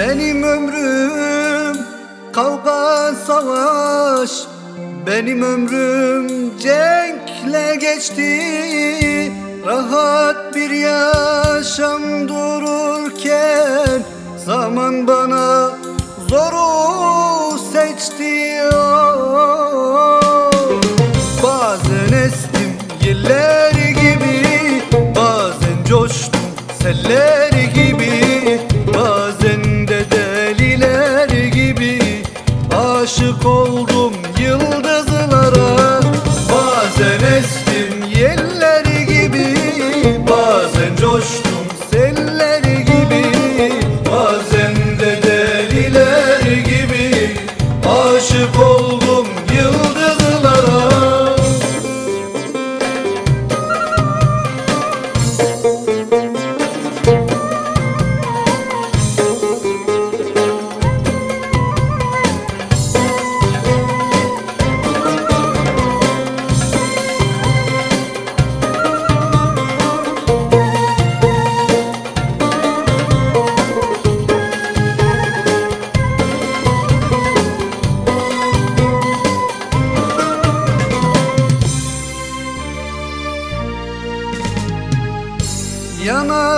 Benim ömrüm kavga savaş Benim ömrüm cenkle geçti. Rahat bir yaşam dururken Zaman bana zoru seçti. Bazen estim yeller gibi Bazen coştum seller gibi Aşık oldum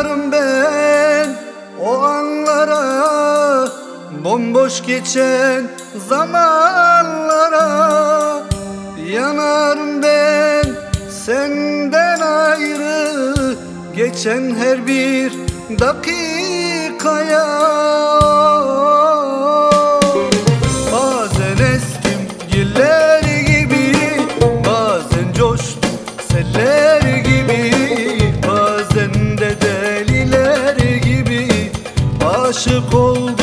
Yanarım ben. O anlara Bomboş geçen zamanlara Yanarım ben. Senden ayrı Geçen her bir dakikaya. Bazen estim yeller gibi Bazen coştum seller gibi Oldum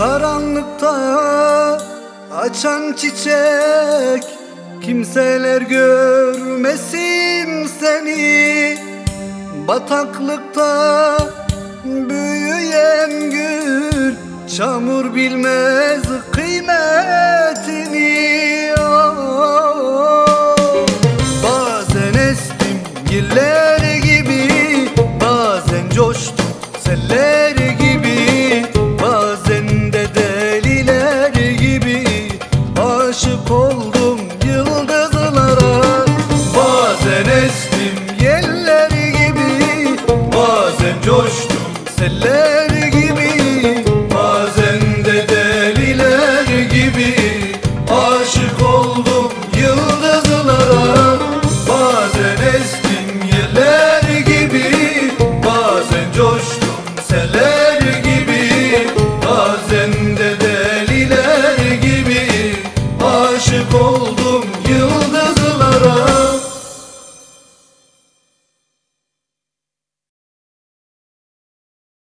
Karanlıkta açan çiçek Kimseler görmesin seni. Bataklıkta büyüyen gül Çamur bilmez kıymetini estim yeller gibi Bazen coştum seller gibi Bazen de deliler gibi. Aşık oldum yıldızlara Bazen estim yeller gibi Bazen coştum seller gibi. Bazen de deliler gibi Aşık oldum